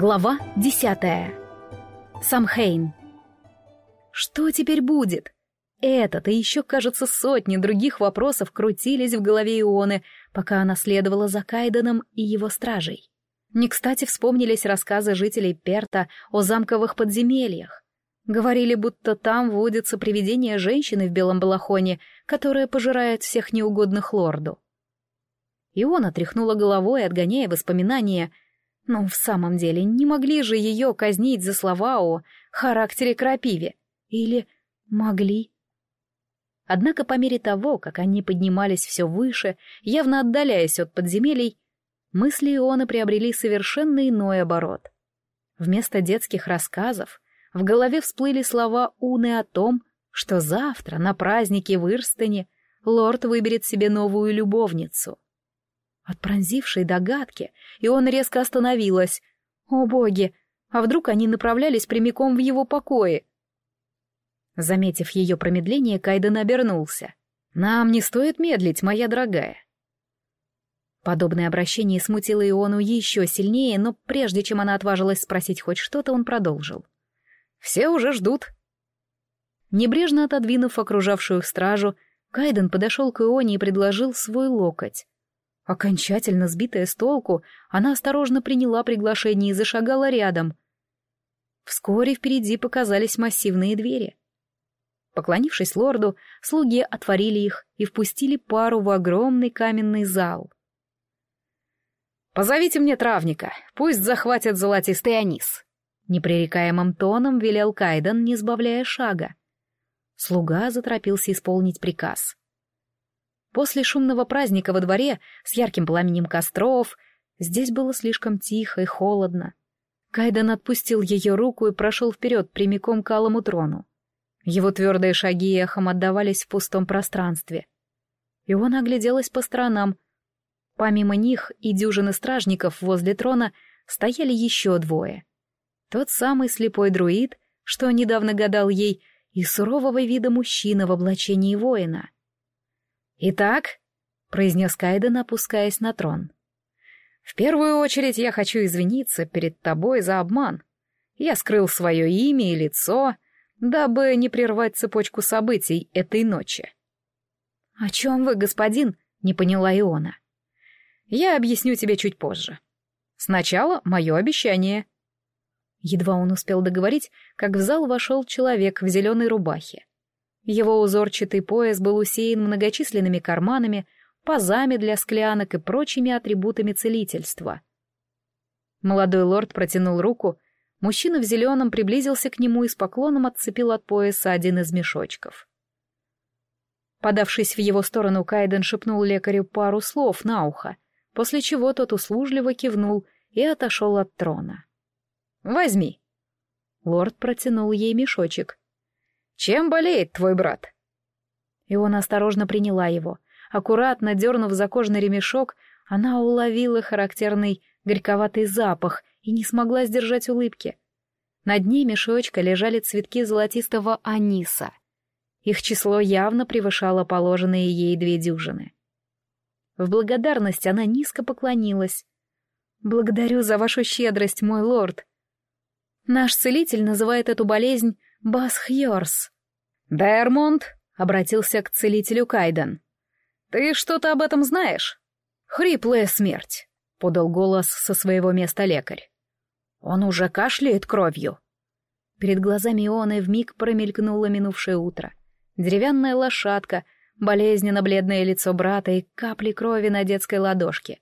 Глава десятая. Самхейн. Что теперь будет? Этот и еще, кажется, сотни других вопросов крутились в голове Ионы, пока она следовала за Кайденом и его стражей. Не кстати вспомнились рассказы жителей Перта о замковых подземельях. Говорили, будто там водится привидение женщины в белом балахоне, которая пожирает всех неугодных лорду. Иона тряхнула головой, отгоняя воспоминания — но в самом деле не могли же ее казнить за слова о характере крапиве. Или могли? Однако по мере того, как они поднимались все выше, явно отдаляясь от подземелий, мысли Ионы приобрели совершенно иной оборот. Вместо детских рассказов в голове всплыли слова Уны о том, что завтра на празднике в Ирстене лорд выберет себе новую любовницу — от пронзившей догадки, и он резко остановилась. О боги! А вдруг они направлялись прямиком в его покои? Заметив ее промедление, Кайден обернулся. «Нам не стоит медлить, моя дорогая». Подобное обращение смутило Иону еще сильнее, но прежде чем она отважилась спросить хоть что-то, он продолжил. «Все уже ждут». Небрежно отодвинув окружавшую их стражу, Кайден подошел к Ионе и предложил свой локоть. Окончательно сбитая с толку, она осторожно приняла приглашение и зашагала рядом. Вскоре впереди показались массивные двери. Поклонившись лорду, слуги отворили их и впустили пару в огромный каменный зал. «Позовите мне травника, пусть захватят золотистый анис», — непререкаемым тоном велел Кайден, не сбавляя шага. Слуга заторопился исполнить приказ. После шумного праздника во дворе с ярким пламенем костров здесь было слишком тихо и холодно. Кайден отпустил ее руку и прошел вперед прямиком к алому трону. Его твердые шаги эхом отдавались в пустом пространстве. И он огляделась по сторонам. Помимо них и дюжины стражников возле трона стояли еще двое. Тот самый слепой друид, что недавно гадал ей, и сурового вида мужчина в облачении воина — «Итак», — произнес Кайден, опускаясь на трон, — «в первую очередь я хочу извиниться перед тобой за обман. Я скрыл свое имя и лицо, дабы не прервать цепочку событий этой ночи». «О чем вы, господин?» — не поняла Иона. «Я объясню тебе чуть позже. Сначала мое обещание». Едва он успел договорить, как в зал вошел человек в зеленой рубахе. Его узорчатый пояс был усеян многочисленными карманами, пазами для склянок и прочими атрибутами целительства. Молодой лорд протянул руку, мужчина в зеленом приблизился к нему и с поклоном отцепил от пояса один из мешочков. Подавшись в его сторону, Кайден шепнул лекарю пару слов на ухо, после чего тот услужливо кивнул и отошел от трона. «Возьми». Лорд протянул ей мешочек. Чем болеет твой брат?» И он осторожно приняла его. Аккуратно дернув за кожный ремешок, она уловила характерный горьковатый запах и не смогла сдержать улыбки. На дне мешочка лежали цветки золотистого аниса. Их число явно превышало положенные ей две дюжины. В благодарность она низко поклонилась. «Благодарю за вашу щедрость, мой лорд. Наш целитель называет эту болезнь Басхьорс. «Дермонд», — обратился к целителю Кайден. «Ты что-то об этом знаешь?» «Хриплая смерть», — подал голос со своего места лекарь. «Он уже кашляет кровью». Перед глазами Ионы вмиг промелькнуло минувшее утро. Деревянная лошадка, болезненно бледное лицо брата и капли крови на детской ладошке.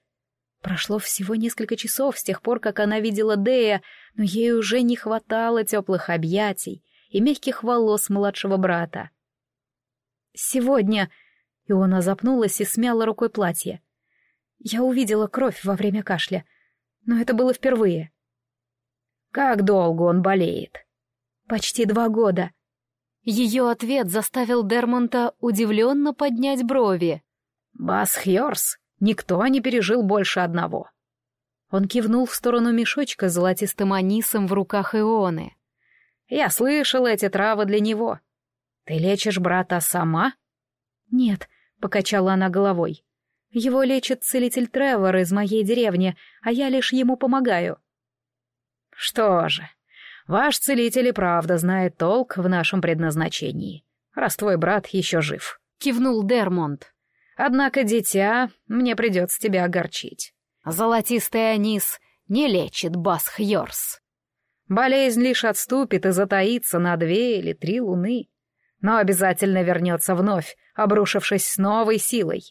Прошло всего несколько часов с тех пор, как она видела Дея, но ей уже не хватало теплых объятий, и мягких волос младшего брата. «Сегодня...» — Иона запнулась и смяла рукой платье. «Я увидела кровь во время кашля, но это было впервые». «Как долго он болеет?» «Почти два года». Ее ответ заставил Дермонта удивленно поднять брови. «Басхьорс, никто не пережил больше одного». Он кивнул в сторону мешочка с золотистым анисом в руках Ионы. Я слышал эти травы для него. Ты лечишь брата сама? Нет, покачала она головой. Его лечит целитель Тревор из моей деревни, а я лишь ему помогаю. Что же, ваш целитель и правда знает толк в нашем предназначении, раз твой брат еще жив», — кивнул Дермонт. «Однако, дитя, мне придется тебя огорчить. Золотистый анис не лечит Басхьорс. Болезнь лишь отступит и затаится на две или три луны, но обязательно вернется вновь, обрушившись с новой силой.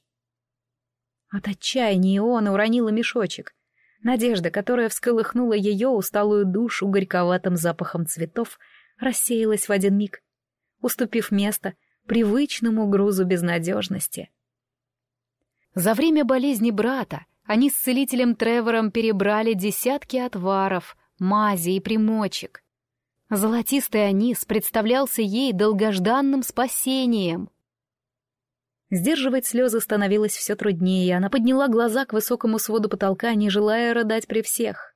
От отчаяния Иона уронила мешочек. Надежда, которая всколыхнула ее усталую душу горьковатым запахом цветов, рассеялась в один миг, уступив место привычному грузу безнадежности. За время болезни брата они с целителем Тревором перебрали десятки отваров, мази и примочек. Золотистый анис представлялся ей долгожданным спасением. Сдерживать слезы становилось все труднее, и она подняла глаза к высокому своду потолка, не желая рыдать при всех.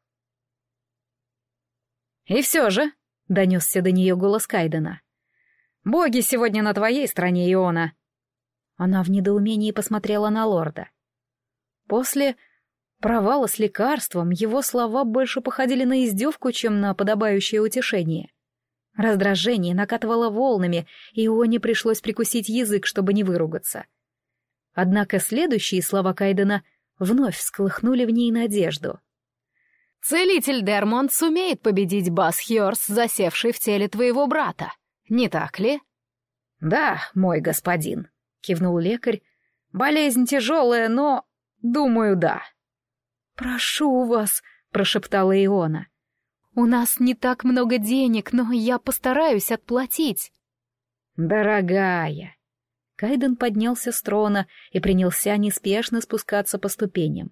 «И все же», — донесся до нее голос Кайдена, — «боги сегодня на твоей стороне, Иона». Она в недоумении посмотрела на лорда. После провала с лекарством его слова больше походили на издевку, чем на подобающее утешение. Раздражение накатывало волнами, и Ионе пришлось прикусить язык, чтобы не выругаться. Однако следующие слова Кайдена вновь всколыхнули в ней надежду. «Целитель Дермонт сумеет победить Басхьорс, засевший в теле твоего брата, не так ли?» «Да, мой господин», — кивнул лекарь. «Болезнь тяжелая, но «Думаю, да». «Прошу вас», — прошептала Иона. «У нас не так много денег, но я постараюсь отплатить». «Дорогая». Кайден поднялся с трона и принялся неспешно спускаться по ступеням.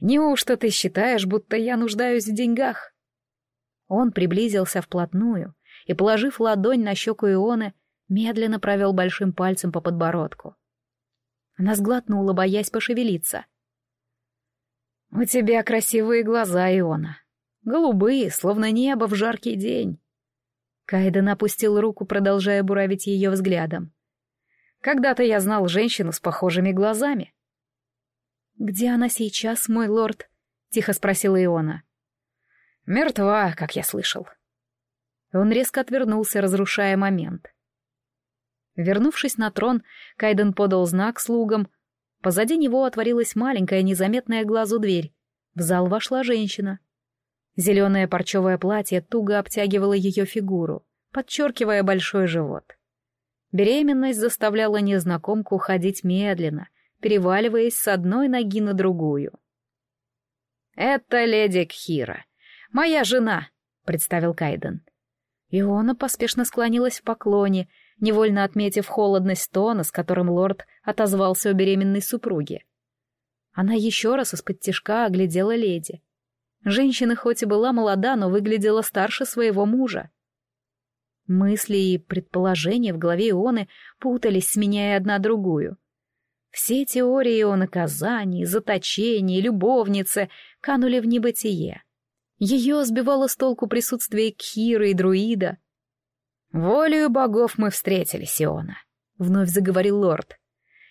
«Неужто ты считаешь, будто я нуждаюсь в деньгах?» Он приблизился вплотную и, положив ладонь на щеку Ионы, медленно провел большим пальцем по подбородку. Она сглотнула, боясь пошевелиться. «У тебя красивые глаза, Иона. Голубые, словно небо в жаркий день». Кайден опустил руку, продолжая буравить ее взглядом. «Когда-то я знал женщину с похожими глазами». «Где она сейчас, мой лорд?» — тихо спросила Иона. «Мертва, как я слышал». Он резко отвернулся, разрушая момент. Вернувшись на трон, Кайден подал знак слугам. Позади него отворилась маленькая, незаметная глазу дверь. В зал вошла женщина. Зеленое парчевое платье туго обтягивало ее фигуру, подчеркивая большой живот. Беременность заставляла незнакомку ходить медленно, переваливаясь с одной ноги на другую. «Это леди Кхира, моя жена», — представил Кайден. Иона поспешно склонилась в поклоне — невольно отметив холодность тона, с которым лорд отозвался о беременной супруге. Она еще раз из-под тишка оглядела леди. Женщина хоть и была молода, но выглядела старше своего мужа. Мысли и предположения в голове Ионы путались, сменяя одна другую. Все теории о наказании, заточении, любовнице канули в небытие. Ее сбивало с толку присутствие Киры и друида — «Волею богов мы встретились, Сиона», — вновь заговорил лорд.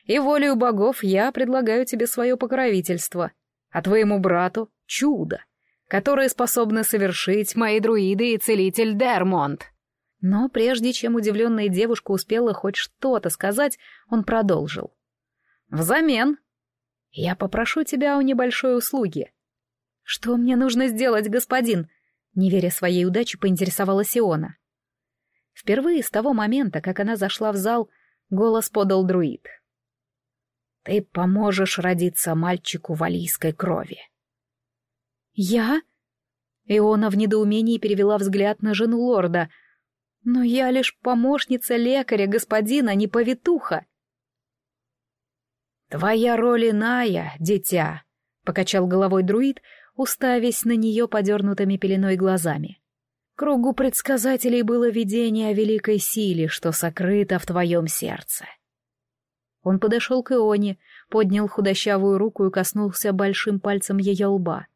«И волею богов я предлагаю тебе свое покровительство, а твоему брату — чудо, которое способны совершить мои друиды и целитель Дермонт». Но прежде чем удивленная девушка успела хоть что-то сказать, он продолжил. «Взамен я попрошу тебя о небольшой услуге». «Что мне нужно сделать, господин?» Не веря своей удаче, поинтересовалась Иона. Впервые с того момента, как она зашла в зал, голос подал друид. «Ты поможешь родиться мальчику валийской крови». «Я?» Иона в недоумении перевела взгляд на жену лорда. «Но я лишь помощница лекаря, господина, не повитуха». «Твоя роль иная, дитя», — покачал головой друид, уставясь на нее подернутыми пеленой глазами. Кругу предсказателей было видение великой силе, что сокрыто в твоем сердце. Он подошел к Ионе, поднял худощавую руку и коснулся большим пальцем ее лба.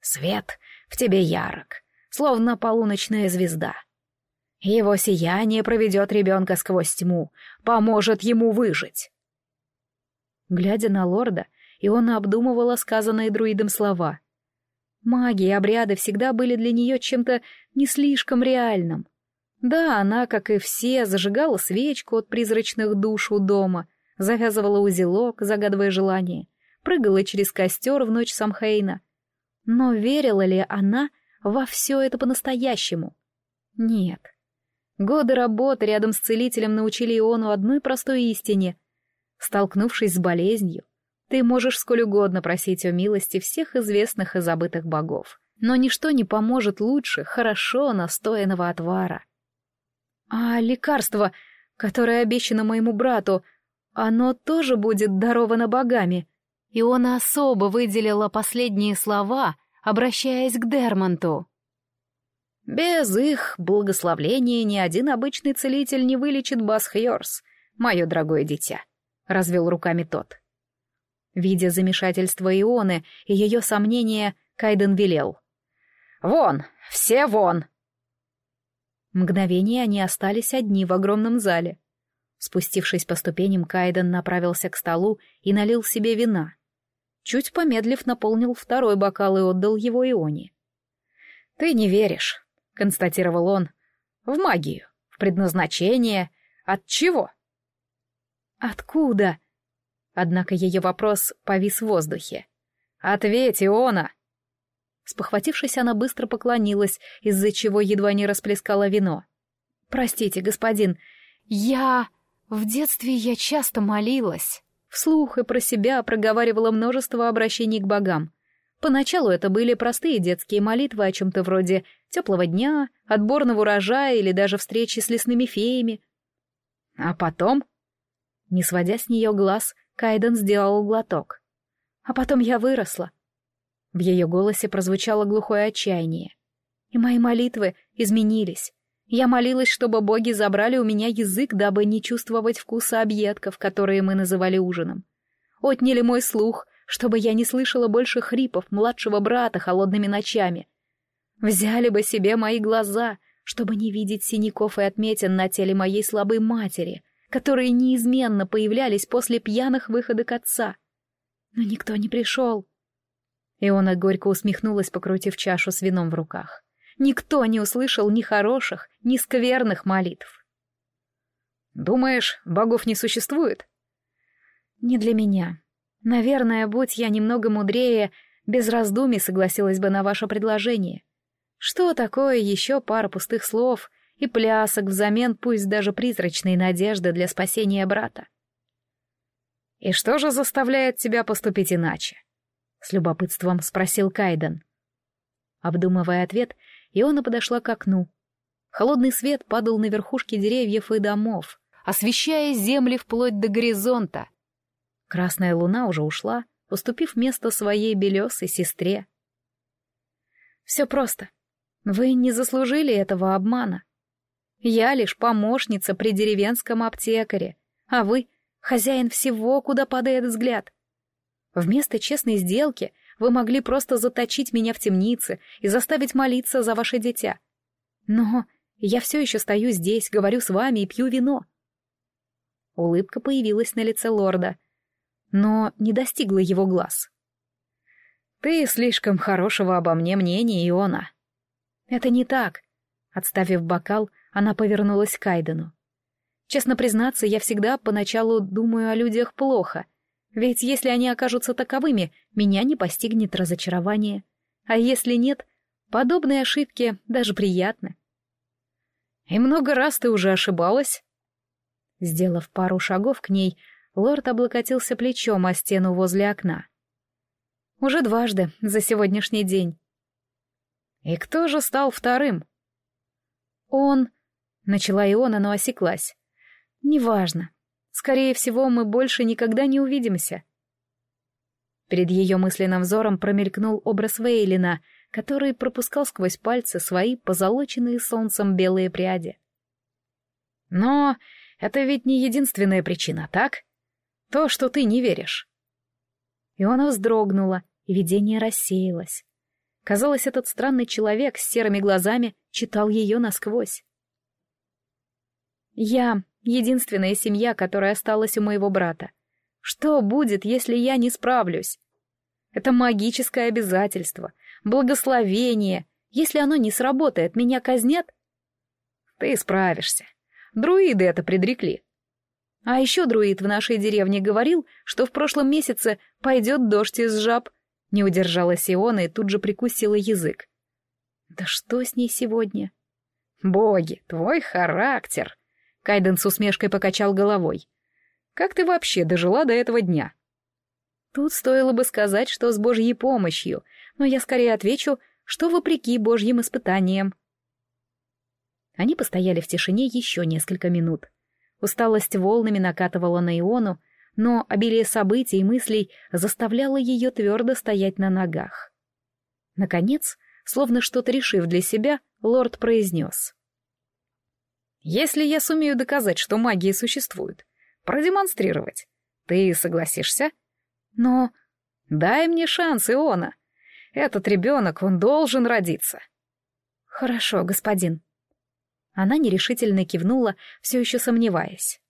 Свет в тебе ярок, словно полуночная звезда. Его сияние проведет ребенка сквозь тьму, поможет ему выжить. Глядя на лорда, Иона обдумывала сказанные друидом слова. Маги и обряды всегда были для нее чем-то не слишком реальным. Да, она, как и все, зажигала свечку от призрачных душ у дома, завязывала узелок, загадывая желание, прыгала через костер в ночь Самхейна. Но верила ли она во все это по-настоящему? Нет. Годы работы рядом с целителем научили Иону одной простой истине. Столкнувшись с болезнью, ты можешь сколь угодно просить о милости всех известных и забытых богов, но ничто не поможет лучше хорошо настоянного отвара. А лекарство, которое обещано моему брату, оно тоже будет даровано богами. И он особо выделила последние слова, обращаясь к Дермонту. Без их благословления ни один обычный целитель не вылечит Басхьорс, мое дорогое дитя, — развел руками тот. Видя замешательство Ионы и ее сомнения, Кайден велел. «Вон! Все вон!» Мгновение они остались одни в огромном зале. Спустившись по ступеням, Кайден направился к столу и налил себе вина. Чуть помедлив, наполнил второй бокал и отдал его Ионе. «Ты не веришь», — констатировал он, — «в магию, в предназначение. От чего?» «Откуда?» Однако ее вопрос повис в воздухе. «Ответь, Иона!» Спохватившись, она быстро поклонилась, из-за чего едва не расплескала вино. «Простите, господин, я... В детстве я часто молилась». Вслух и про себя проговаривала множество обращений к богам. Поначалу это были простые детские молитвы о чем-то вроде теплого дня, отборного урожая или даже встречи с лесными феями. А потом, не сводя с нее глаз, Кайден сделал глоток. А потом я выросла, в ее голосе прозвучало глухое отчаяние. И мои молитвы изменились. Я молилась, чтобы боги забрали у меня язык, дабы не чувствовать вкуса объедков, которые мы называли ужином. Отняли мой слух, чтобы я не слышала больше хрипов младшего брата холодными ночами. Взяли бы себе мои глаза, чтобы не видеть синяков и отметин на теле моей слабой матери, которые неизменно появлялись после пьяных выходок отца. Но никто не пришел. Иона горько усмехнулась, покрутив чашу с вином в руках. Никто не услышал ни хороших, ни скверных молитв. «Думаешь, богов не существует?» «Не для меня. Наверное, будь я немного мудрее, без раздумий согласилась бы на ваше предложение. Что такое еще пара пустых слов и плясок взамен пусть даже призрачной надежды для спасения брата?» «И что же заставляет тебя поступить иначе?» с любопытством спросил Кайден. Обдумывая ответ, Иона подошла к окну. Холодный свет падал на верхушки деревьев и домов, освещая земли вплоть до горизонта. Красная луна уже ушла, уступив место своей белесой сестре. Все просто. Вы не заслужили этого обмана. Я лишь помощница при деревенском аптекаре, а вы — хозяин всего, куда падает взгляд. Вместо честной сделки вы могли просто заточить меня в темнице и заставить молиться за ваше дитя. Но я все еще стою здесь, говорю с вами и пью вино. Улыбка появилась на лице лорда, но не достигла его глаз. «Ты слишком хорошего обо мне мнения, Иона». «Это не так». Отставив бокал, она повернулась к Айдену. «Честно признаться, я всегда поначалу думаю о людях плохо, ведь если они окажутся таковыми, меня не постигнет разочарование. А если нет, подобные ошибки даже приятны. И много раз ты уже ошибалась. Сделав пару шагов к ней, лорд облокотился плечом о стену возле окна. Уже дважды за сегодняшний день. И кто же стал вторым? Он... Начала Иона, но осеклась. Неважно. Скорее всего, мы больше никогда не увидимся. Перед ее мысленным взором промелькнул образ Вейлина, который пропускал сквозь пальцы свои позолоченные солнцем белые пряди. Но это ведь не единственная причина, так? То, что ты не веришь. И она вздрогнула, и видение рассеялось. Казалось, этот странный человек с серыми глазами читал ее насквозь. «Я Единственная семья, которая осталась у моего брата. Что будет, если я не справлюсь? Это магическое обязательство. благословение. Если оно не сработает, меня казнят? Ты справишься. Друиды это предрекли. А еще друид в нашей деревне говорил, что в прошлом месяце пойдет дождь из жаб. Не удержалась Иона и тут же прикусила язык. Да что с ней сегодня? Боги, твой характер. Кайден с усмешкой покачал головой. Как ты вообще дожила до этого дня? Тут стоило бы сказать, что с Божьей помощью, но я скорее отвечу, что вопреки Божьим испытаниям. Они постояли в тишине еще несколько минут. Усталость волнами накатывала на Иону, но обилие событий и мыслей заставляло ее твердо стоять на ногах. Наконец, словно что-то решив для себя, лорд произнес. «Если я сумею доказать, что магия существует, продемонстрировать, ты согласишься?» «Но...» «Дай мне шанс, Иона. Этот ребенок, он должен родиться». «Хорошо, господин», она нерешительно кивнула, все еще сомневаясь.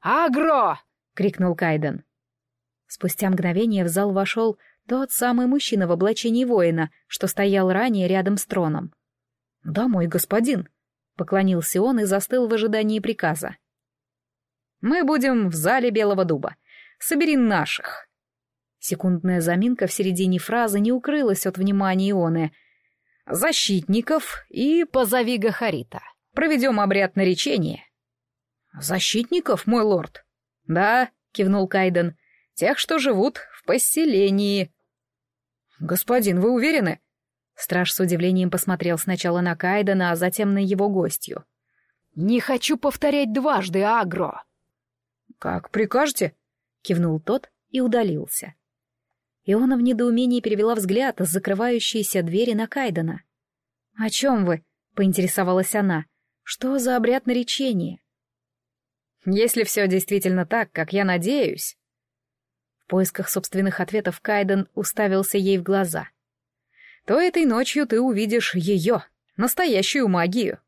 «Агро!» — крикнул Кайден. Спустя мгновение в зал вошел тот самый мужчина в облачении воина, что стоял ранее рядом с троном. «Да, мой господин», — поклонился он и застыл в ожидании приказа. «Мы будем в зале Белого дуба. Собери наших». Секундная заминка в середине фразы не укрылась от внимания Ионы. «Защитников и позови Гахарита». Проведем обряд наречения». «Защитников, мой лорд?» «Да», — кивнул Кайден, — «тех, что живут в поселении». «Господин, вы уверены?» Страж с удивлением посмотрел сначала на Кайдена, а затем на его гостью. «Не хочу повторять дважды, Агро!» «Как прикажете?» — кивнул тот и удалился. Иона в недоумении перевела взгляд с закрывающейся двери на Кайдена. «О чем вы?» — поинтересовалась она. Что за обряд наречения? Если все действительно так, как я надеюсь... В поисках собственных ответов Кайден уставился ей в глаза. То этой ночью ты увидишь ее, настоящую магию.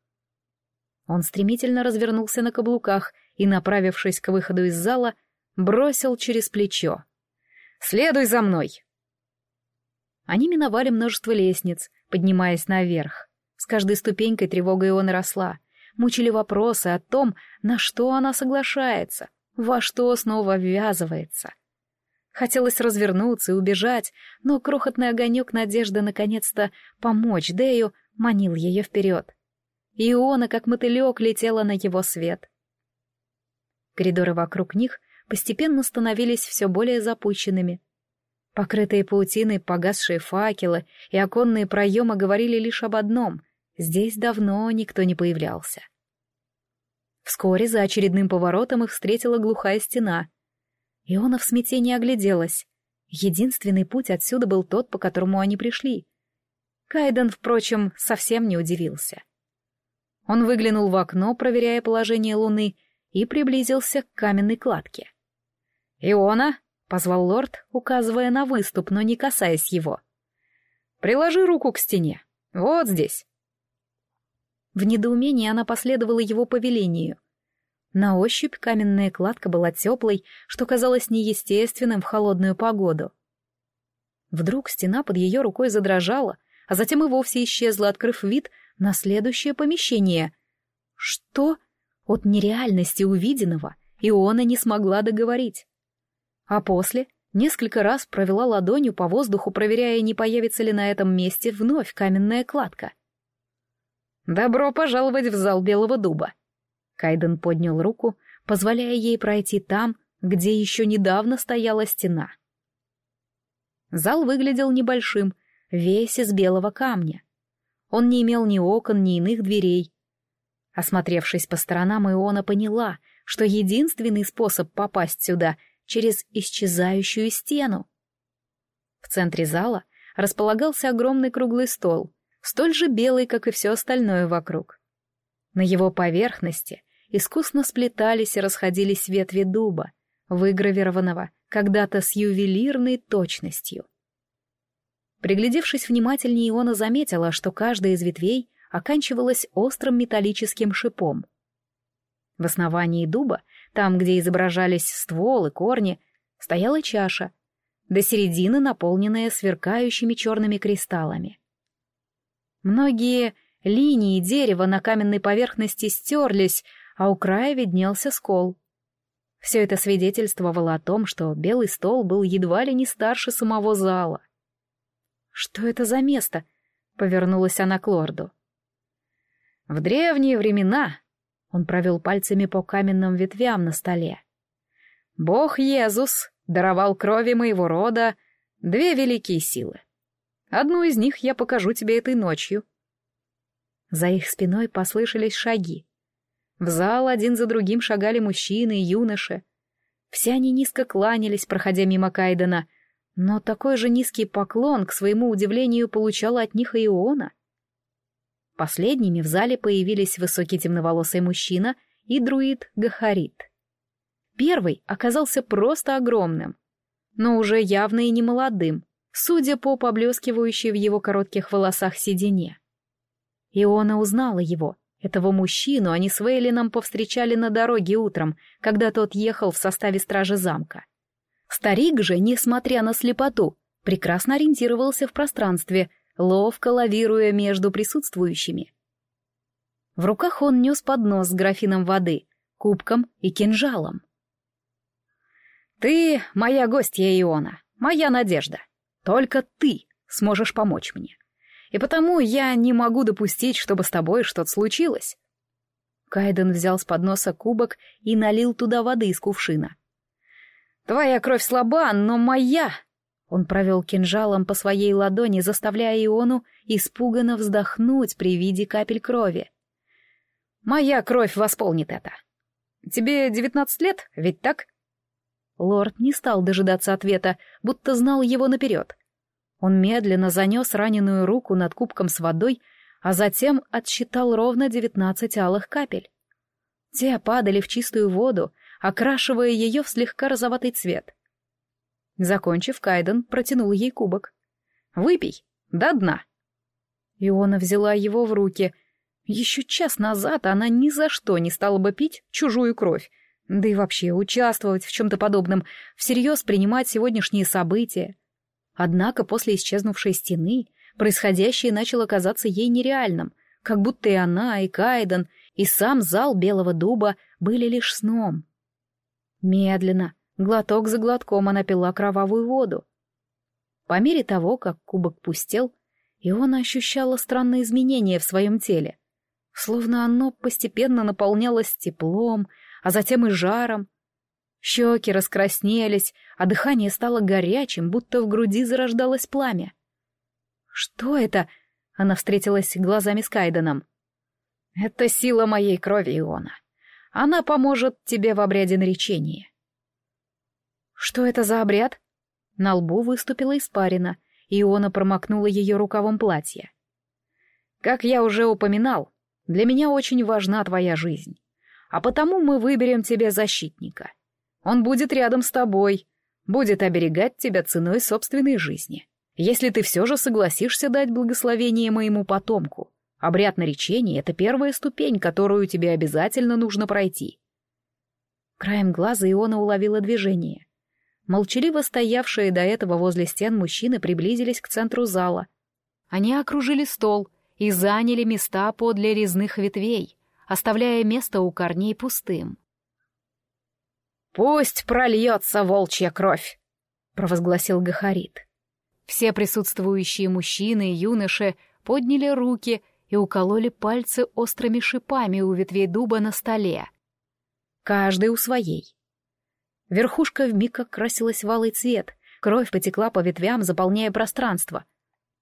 Он стремительно развернулся на каблуках и, направившись к выходу из зала, бросил через плечо. «Следуй за мной!» Они миновали множество лестниц, поднимаясь наверх. С каждой ступенькой тревога его наросла мучили вопросы о том, на что она соглашается, во что снова ввязывается. Хотелось развернуться и убежать, но крохотный огонек надежды наконец-то помочь Дэю манил ее вперед. Иона, как мотылек, летела на его свет. Коридоры вокруг них постепенно становились все более запущенными. Покрытые паутиной погасшие факелы и оконные проемы говорили лишь об одном Здесь давно никто не появлялся. Вскоре за очередным поворотом их встретила глухая стена. Иона в смятении огляделась. Единственный путь отсюда был тот, по которому они пришли. Кайден, впрочем, совсем не удивился. Он выглянул в окно, проверяя положение луны, и приблизился к каменной кладке. «Иона!» — позвал лорд, указывая на выступ, но не касаясь его. «Приложи руку к стене. Вот здесь». В недоумении она последовала его повелению. На ощупь каменная кладка была теплой, что казалось неестественным в холодную погоду. Вдруг стена под ее рукой задрожала, а затем и вовсе исчезла, открыв вид на следующее помещение. Что? От нереальности увиденного Иона не смогла договорить. А после несколько раз провела ладонью по воздуху, проверяя, не появится ли на этом месте вновь каменная кладка — «Добро пожаловать в зал Белого дуба!» Кайден поднял руку, позволяя ей пройти там, где еще недавно стояла стена. Зал выглядел небольшим, весь из белого камня. Он не имел ни окон, ни иных дверей. Осмотревшись по сторонам, Иона поняла, что единственный способ попасть сюда — через исчезающую стену. В центре зала располагался огромный круглый стол — столь же белый, как и все остальное вокруг. На его поверхности искусно сплетались и расходились ветви дуба, выгравированного когда-то с ювелирной точностью. Приглядевшись внимательнее, Иона заметила, что каждая из ветвей оканчивалась острым металлическим шипом. В основании дуба, там, где изображались ствол и корни, стояла чаша. до середины наполненная сверкающими черными кристаллами. Многие линии дерева на каменной поверхности стерлись, а у края виднелся скол. Все это свидетельствовало о том, что белый стол был едва ли не старше самого зала. «Что это за место?» — повернулась она к лорду. «В древние времена», — он провел пальцами по каменным ветвям на столе, — «бог Иезус даровал крови моего рода две великие силы. Одну из них я покажу тебе этой ночью». За их спиной послышались шаги. В зал один за другим шагали мужчины и юноши. Все они низко кланялись, проходя мимо Кайдена, но такой же низкий поклон, к своему удивлению, получала от них и Иона. Последними в зале появились высокий темноволосый мужчина и друид Гахарит. Первый оказался просто огромным, но уже явно и не молодым, судя по поблескивающей в его коротких волосах седине. Иона узнала его — этого мужчину они с Вейлином повстречали на дороге утром, когда тот ехал в составе стражи замка. Старик же, несмотря на слепоту, прекрасно ориентировался в пространстве, ловко лавируя между присутствующими. В руках он нес поднос с графином воды, кубком и кинжалом. «Ты моя гостья, Иона, моя надежда. Только ты сможешь помочь мне и потому я не могу допустить, чтобы с тобой что-то случилось». Кайден взял с подноса кубок и налил туда воды из кувшина. «Твоя кровь слаба, но моя!» Он провел кинжалом по своей ладони, заставляя Иону испуганно вздохнуть при виде капель крови. «Моя кровь восполнит это. Тебе девятнадцать лет, ведь так?» Лорд не стал дожидаться ответа, будто знал его наперед. Он медленно занес раненую руку над кубком с водой, а затем отсчитал ровно девятнадцать алых капель. Те падали в чистую воду, окрашивая ее в слегка розоватый цвет. Закончив, Кайден протянул ей кубок. «Выпей, до дна». Иона взяла его в руки. Еще час назад она ни за что не стала бы пить чужую кровь, да и вообще участвовать в чем-то подобном, всерьез принимать сегодняшние события. Однако после исчезнувшей стены происходящее начало казаться ей нереальным, как будто и она, и Кайден, и сам зал Белого Дуба были лишь сном. Медленно, глоток за глотком она пила кровавую воду. По мере того, как кубок пустел, Иона ощущала странные изменения в своем теле, словно оно постепенно наполнялось теплом, а затем и жаром, Щеки раскраснелись, а дыхание стало горячим, будто в груди зарождалось пламя. «Что это?» — она встретилась глазами с Кайденом. «Это сила моей крови, Иона. Она поможет тебе в обряде наречения». «Что это за обряд?» На лбу выступила испарина, и Иона промокнула ее рукавом платья. «Как я уже упоминал, для меня очень важна твоя жизнь, а потому мы выберем тебе защитника». Он будет рядом с тобой, будет оберегать тебя ценой собственной жизни. Если ты все же согласишься дать благословение моему потомку, обряд наречения — это первая ступень, которую тебе обязательно нужно пройти. Краем глаза Иона уловила движение. Молчаливо стоявшие до этого возле стен мужчины приблизились к центру зала. Они окружили стол и заняли места подле резных ветвей, оставляя место у корней пустым. «Пусть прольется волчья кровь!» — провозгласил Гахарит. Все присутствующие мужчины и юноши подняли руки и укололи пальцы острыми шипами у ветвей дуба на столе. Каждый у своей. Верхушка вмиг окрасилась в алый цвет, кровь потекла по ветвям, заполняя пространство.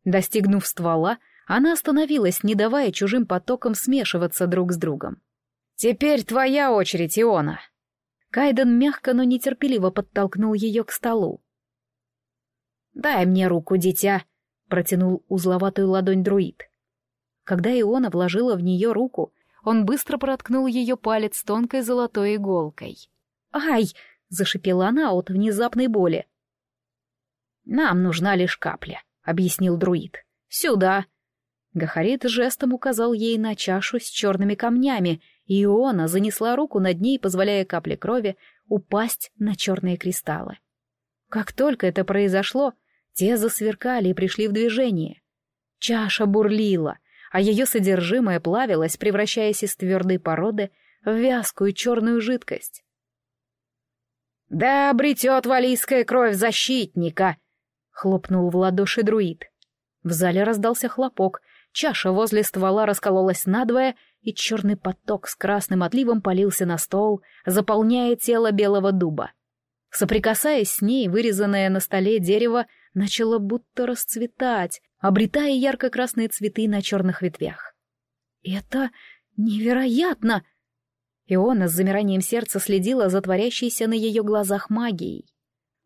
Достигнув ствола, она остановилась, не давая чужим потокам смешиваться друг с другом. «Теперь твоя очередь, Иона!» Кайден мягко, но нетерпеливо подтолкнул ее к столу. «Дай мне руку, дитя!» — протянул узловатую ладонь друид. Когда Иона вложила в нее руку, он быстро проткнул ее палец тонкой золотой иголкой. «Ай!» — зашипела она от внезапной боли. «Нам нужна лишь капля», — объяснил друид. «Сюда!» Гахарит жестом указал ей на чашу с черными камнями, Иона занесла руку над ней, позволяя капле крови упасть на черные кристаллы. Как только это произошло, те засверкали и пришли в движение. Чаша бурлила, а ее содержимое плавилось, превращаясь из твердой породы в вязкую черную жидкость. «Да обретет валийская кровь защитника!» — хлопнул в ладоши друид. В зале раздался хлопок, чаша возле ствола раскололась надвое, и черный поток с красным отливом полился на стол, заполняя тело белого дуба. Соприкасаясь с ней, вырезанное на столе дерево начало будто расцветать, обретая ярко-красные цветы на черных ветвях. «Это невероятно!» Иона с замиранием сердца следила за творящейся на ее глазах магией.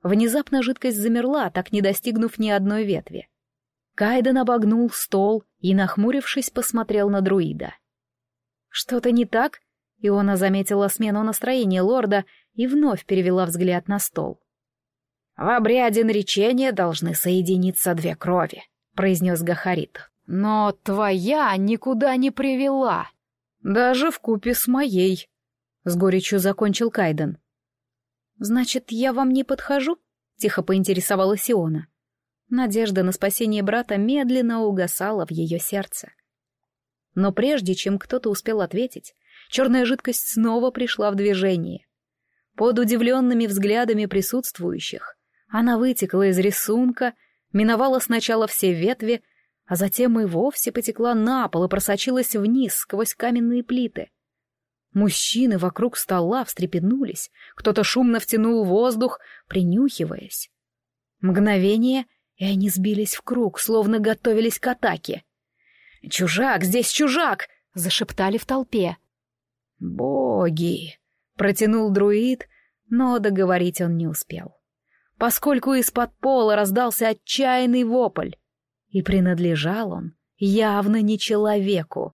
Внезапно жидкость замерла, так не достигнув ни одной ветви. Кайден обогнул стол и, нахмурившись, посмотрел на друида. «Что-то не так?» Иона заметила смену настроения лорда и вновь перевела взгляд на стол. «В обряде наречения должны соединиться две крови», — произнес Гахарит. «Но твоя никуда не привела. Даже в купе с моей», — с горечью закончил Кайден. «Значит, я вам не подхожу?» — тихо поинтересовалась Иона. Надежда на спасение брата медленно угасала в ее сердце. Но прежде чем кто-то успел ответить, черная жидкость снова пришла в движение. Под удивленными взглядами присутствующих она вытекла из рисунка, миновала сначала все ветви, а затем и вовсе потекла на пол и просочилась вниз сквозь каменные плиты. Мужчины вокруг стола встрепенулись, кто-то шумно втянул воздух, принюхиваясь. Мгновение, и они сбились в круг, словно готовились к атаке. «Чужак, здесь чужак!» — зашептали в толпе. «Боги!» — протянул друид, но договорить он не успел поскольку из-под пола раздался отчаянный вопль. И принадлежал он явно не человеку.